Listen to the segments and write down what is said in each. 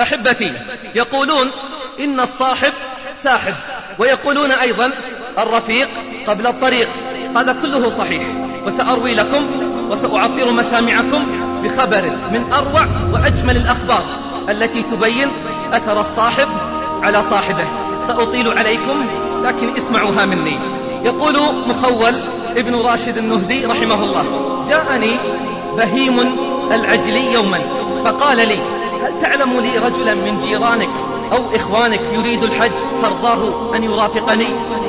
أحبتي يقولون إن الصاحب ساحب ويقولون أيضا الرفيق قبل الطريق هذا كله صحيح. وسأروي لكم وسأعطر مسامعكم بخبر من أروع وأجمل الأخبار التي تبين أثر الصاحب على صاحبه. سأطيل عليكم لكن اسمعوها مني. يقول مخول ابن راشد النهدي رحمه الله جاءني بهيم العجلي يوما فقال لي هل تعلم لي رجلا من جيرانك أو إخوانك يريد الحج؟ ترضاه أن يرافقني.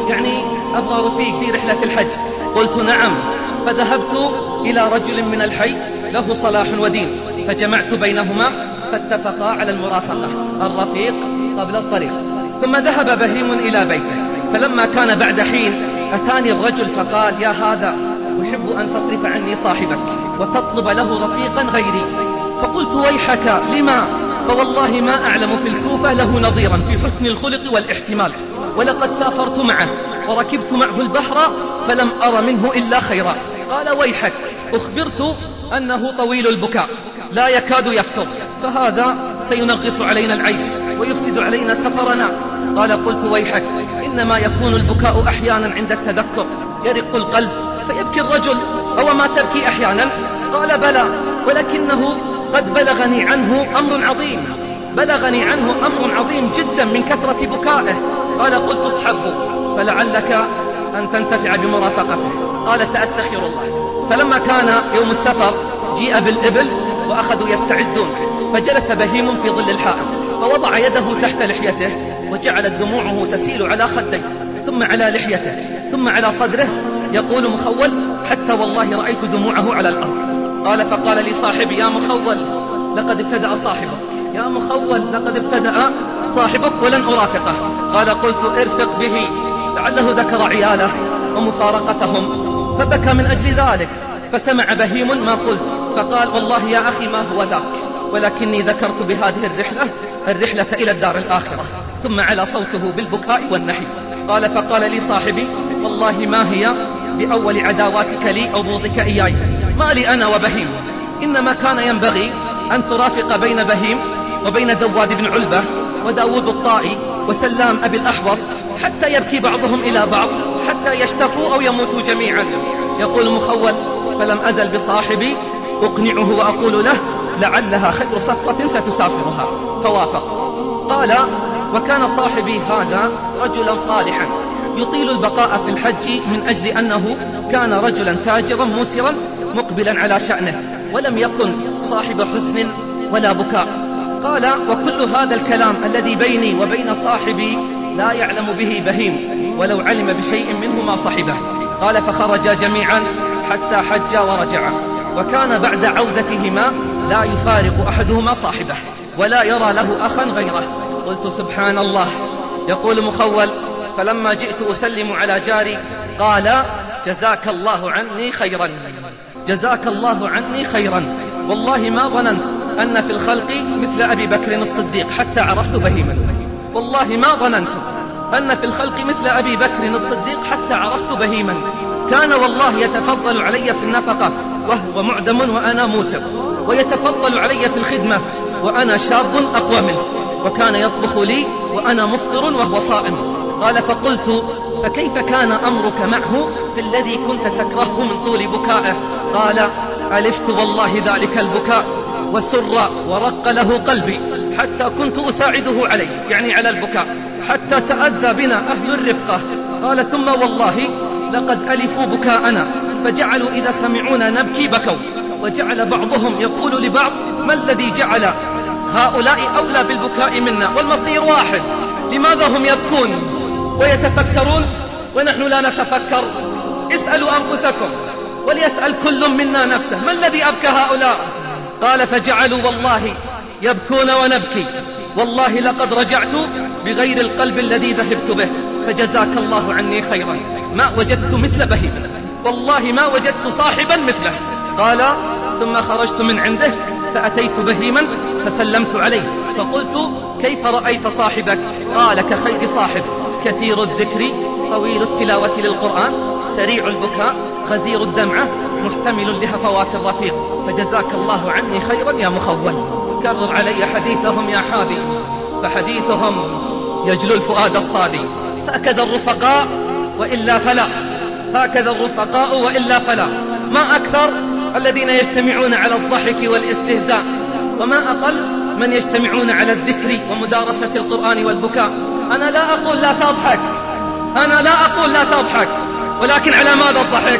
يعني أبغى رفيق في رحلة الحج. قلت نعم. فذهبت إلى رجل من الحي له صلاح ودين. فجمعت بينهما فاتفقا على المرافقة. الرفيق قبل الطريق. ثم ذهب بهيم إلى بيته. فلما كان بعد حين أتاني الرجل فقال يا هذا أحب أن تصرف عني صاحبك وتطلب له رفيقا غيري. فقلت ويحك لما؟ فوالله ما أعلم في الكوفة له نظيرا في حسن الخلق والاحتمال. ولقد سافرت معه وركبت معه البحر فلم أر منه إلا خيرا. قال ويحك أخبرت أنه طويل البكاء لا يكاد يفتر. فهذا سينغص علينا العيش ويفسد علينا سفرنا. قال قلت ويحك إنما يكون البكاء أحيانا عند التذكر. يرق القلب فيبكي الرجل أو ما تبكي أحيانا؟ قال بلى ولكنه قد بلغني عنه أمر عظيم. بلغني عنه أمر عظيم جدا من كثرة بكائه. قال قلت اصحبه فلعلك أن تنتفع بمرافقته. قال سأستخير الله. فلما كان يوم السفر جيء بالإبل وأخذوا يستعدون. فجلس بهيم في ظل الحائط. فوضع يده تحت لحيته وجعلت دموعه تسيل على خديه ثم على لحيته ثم على صدره. يقول مخول حتى والله رأيت دموعه على الأرض. قال فقال لي صاحبي يا مخول لقد ابتدأ صاحبك. يا مخول لقد ابتدأ صاحبك ولن أرافقه. قال قلت ارفق به لعله ذكر عياله ومفارقتهم فبكى من أجل ذلك فسمع بهيم ما قلت فقال والله يا أخي ما هو ذاك ولكني ذكرت بهذه الرحلة الرحلة إلى الدار الآخرة ثم على صوته بالبكاء والنحي. قال فقال لي صاحبي والله ما هي بأول عداواتك لي أو بغضك إياي. ما لي أنا وبهيم. إنما كان ينبغي أن ترافق بين بهيم وبين دواد بن علبة وداود الطائي وسلام أبي الأحوص حتى يبكي بعضهم إلى بعض حتى يشتفوا أو يموتوا جميعا. يقول مخول فلم أزل بصاحبي أقنعه وأقول له لعلها خير صفقة ستسافرها. فوافق قال وكان صاحبي هذا رجلا صالحا. يطيل البقاء في الحج من أجل أنه كان رجلا تاجرا مسرا مقبلا على شأنه ولم يكن صاحب حزن ولا بكاء. قال وكل هذا الكلام الذي بيني وبين صاحبي لا يعلم به بهيم ولو علم بشيء منه ما صحبه. قال فخرجا جميعا حتى حجا ورجعا وكان بعد عودتهما لا يفارق أحدهما صاحبه ولا يرى له أخا غيره. قلت سبحان الله. يقول مخول فلما جئت أسلم على جاري قال جزاك الله عني خيرا. جزاك الله عني خيرا. والله ما ظننت أن في الخلق مثل أبي بكر الصديق حتى عرفت بهيما والله ما ظننت أن في الخلق مثل أبي بكر الصديق حتى عرفت بهيما كان والله يتفضل علي في النفقة وهو معدم وأنا موسر ويتفضل علي في الخدمة وأنا شاب أقوى منه. وكان يطبخ لي وأنا مفطر وهو صائم. قال فقلت فكيف كان أمرك معه في الذي كنت تكرهه من طول بكائه؟ قال ألفت والله ذلك البكاء وسر ورق له قلبي حتى كنت أساعده عليه. يعني على البكاء. حتى تأذى بنا أهل الرفقة. قال ثم والله لقد ألفوا بكاءنا فجعلوا إذا سمعونا نبكي بكوا. وجعل بعضهم يقول لبعض ما الذي جعل هؤلاء أولى بالبكاء منا؟ والمصير واحد. لماذا هم يبكون ويتفكرون ونحن لا نتفكر؟ اسألوا أنفسكم. وليسأل كل منا نفسه ما الذي أبكى هؤلاء؟ قال فجعلوا والله يبكون ونبكي. والله لقد رجعت بغير القلب الذي ذهبت به فجزاك الله عني خيرا. ما وجدت مثل بهيم والله ما وجدت صاحبا مثله. قال ثم خرجت من عنده فأتيت بهيما فسلمت عليه فقلت كيف رأيت صاحبك؟ قال كخير صاحب كثير الذكر طويل التلاوة للقرآن سريع البكاء غزير الدمعة محتمل لهفوات الرفيق. فجزاك الله عني خيرا يا مخول. كرر علي حديثهم يا حادي. فحديثهم يجلو الفؤاد الصادي. هكذا الرفقاء وإلا فلا. هكذا الرفقاء وإلا فلا. ما أكثر الذين يجتمعون على الضحك والاستهزاء. وما أقل من يجتمعون على الذكر ومدارسة القرآن والبكاء. أنا لا أقول لا تضحك. أنا لا أقول لا تضحك. ولكن على ماذا الضحك؟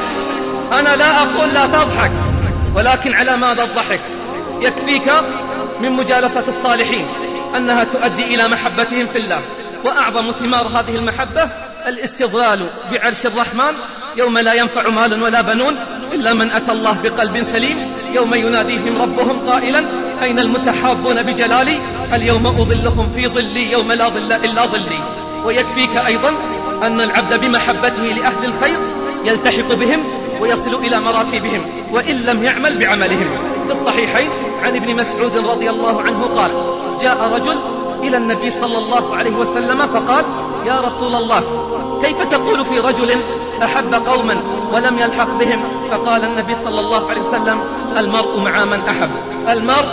أنا لا أقول لا تضحك ولكن على ماذا الضحك؟ يكفيك من مجالسة الصالحين أنها تؤدي إلى محبتهم في الله وأعظم ثمار هذه المحبة الاستظلال بعرش الرحمن يوم لا ينفع مال ولا بنون إلا من أتى الله بقلب سليم يوم يناديهم ربهم قائلا أين المتحابون بجلالي؟ اليوم أظلهم في ظلي يوم لا ظل إلا ظلي. ويكفيك أيضا أن العبد بمحبته لأهل الخير يلتحق بهم ويصل إلى مراتبهم وإن لم يعمل بعملهم. في الصحيحين عن ابن مسعود رضي الله عنه قال جاء رجل إلى النبي صلى الله عليه وسلم فقال يا رسول الله كيف تقول في رجل أحب قوما ولم يلحق بهم؟ فقال النبي صلى الله عليه وسلم المرء مع من أحب المرء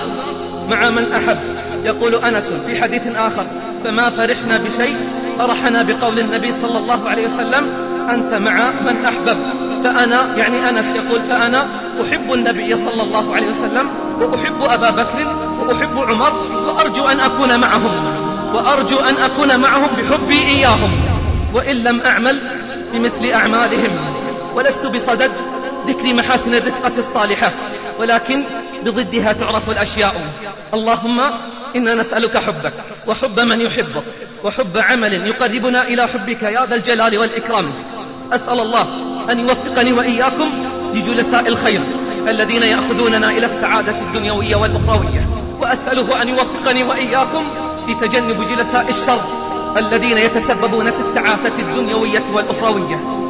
مع من أحب. يقول أنس في حديث آخر فما فرحنا بشيء فرحنا بقول النبي صلى الله عليه وسلم أنت مع من أحبب فأنا يعني أنس يقول فأنا أحب النبي صلى الله عليه وسلم وأحب أبا بكر وأحب عمر وأرجو أن أكون معهم وأرجو أن أكون معهم بحبي إياهم وإن لم أعمل بمثل أعمالهم ولست بصدد ذكر محاسن الرفقة الصالحة ولكن بضدها تعرف الأشياء. اللهم إنا نسألك حبك وحب من يحبك وحب عمل يقربنا إلى حبك يا ذا الجلال والإكرام. أسأل الله أن يوفقني وإياكم لجلساء الخير الذين يأخذوننا إلى السعادة الدنيوية والأخروية. وأسأله أن يوفقني وإياكم لتجنب جلساء الشر الذين يتسببون في التعاسة الدنيوية والأخروية.